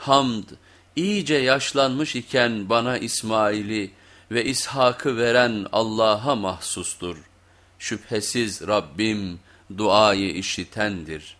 Hamd, iyice yaşlanmış iken bana İsmail'i ve İshak'ı veren Allah'a mahsustur. Şüphesiz Rabbim duayı işitendir.''